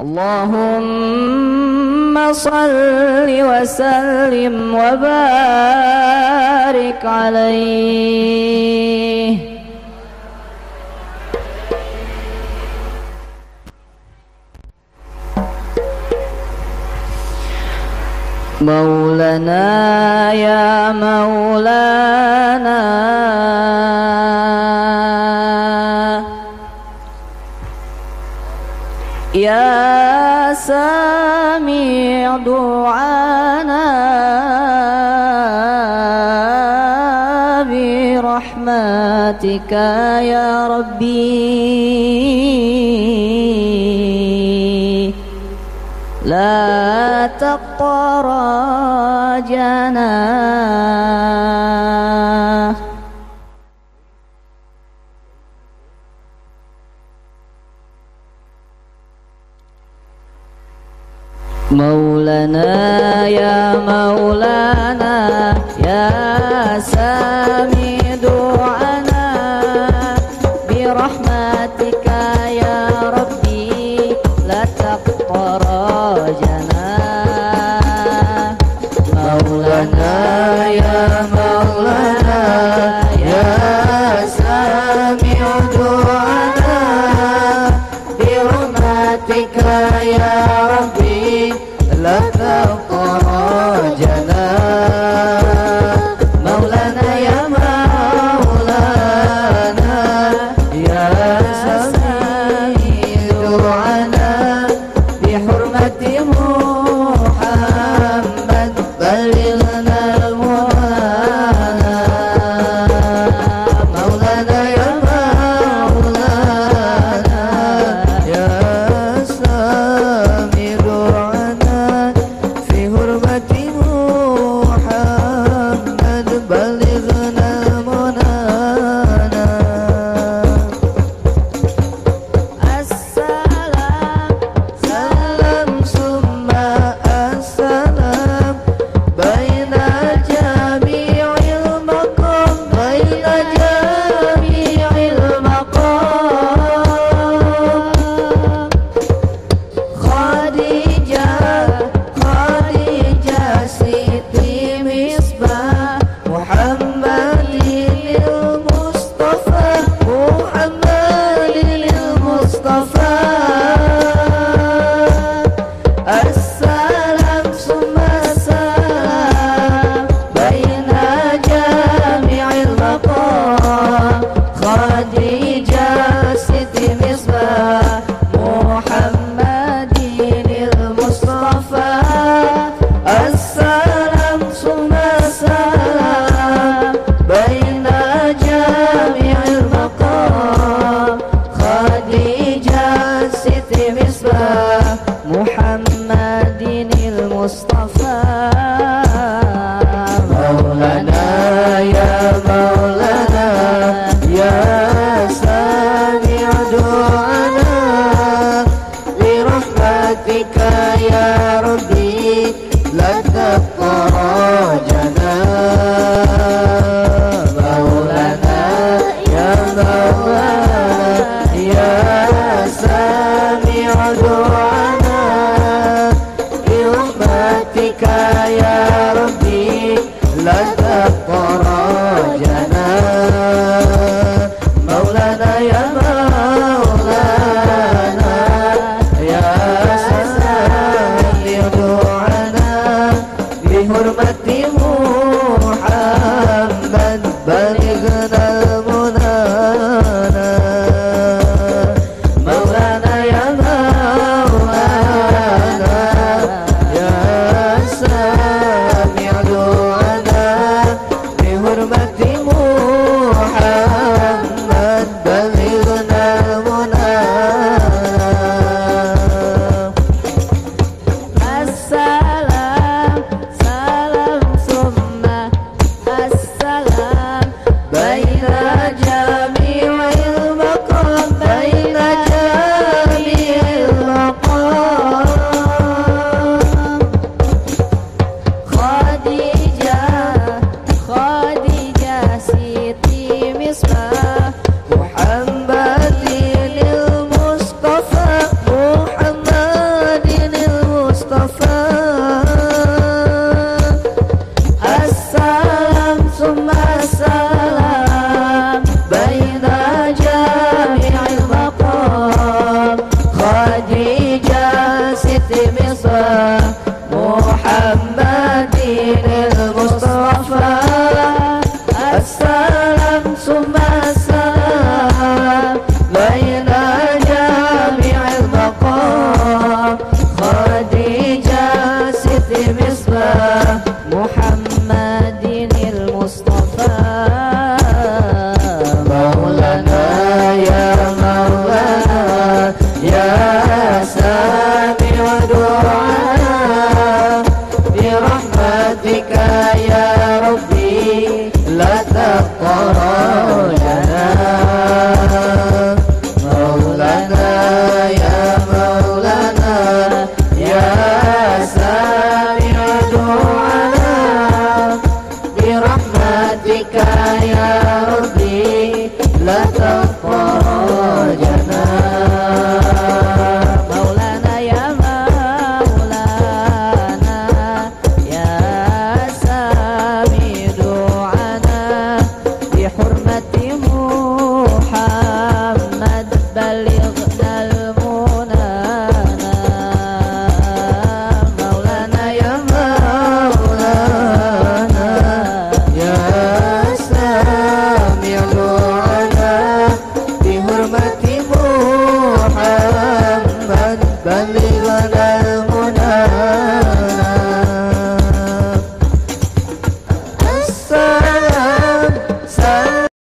اللهم صل وسلم وبارك عليه مولانا يا مولانا يا سامع دعانا برحمتك يا ربي لا تقرا جناح Maulana ya Maulana ya Sami du'ana bi rahmatika ya Rabbi la taqtarajana Maulana ya Maulana ya Sami du'ana bi rahmatika ya Rabbi Siti Misbah Muhammadin al Ya Maulana Ya Sami'u Do'ana Li Rahmatika Ya Rabbi Laka Tarajana Maulana Ya Maulana Radhika mati